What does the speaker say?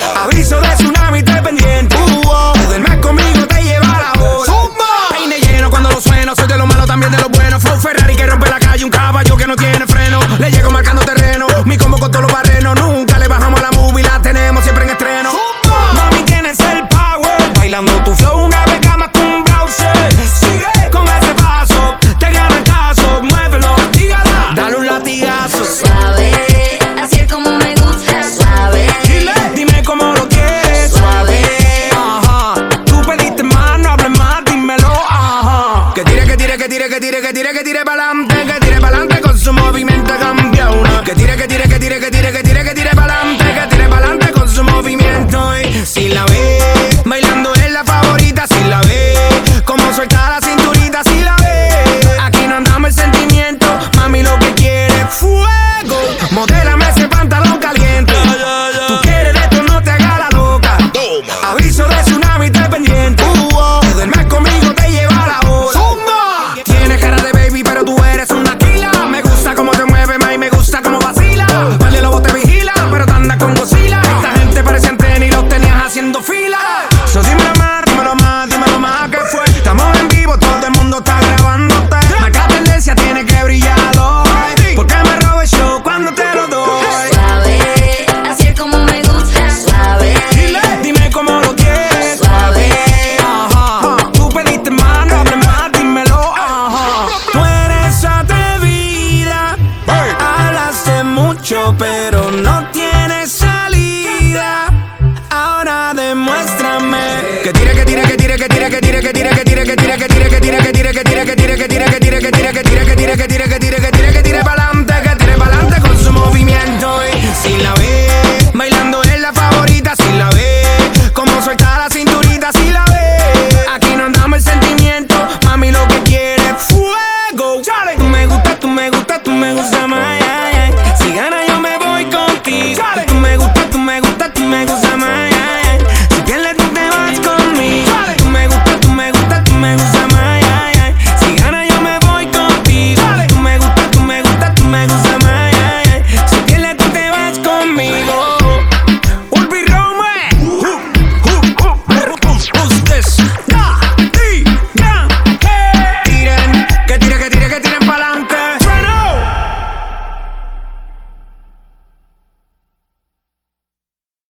Aviso de su ഗതിര ഗതിര ഗതിര ഗതിര ബലം que tira que tira que tira que tira que tira que tira que tira que tira que tira que tira que tira que tira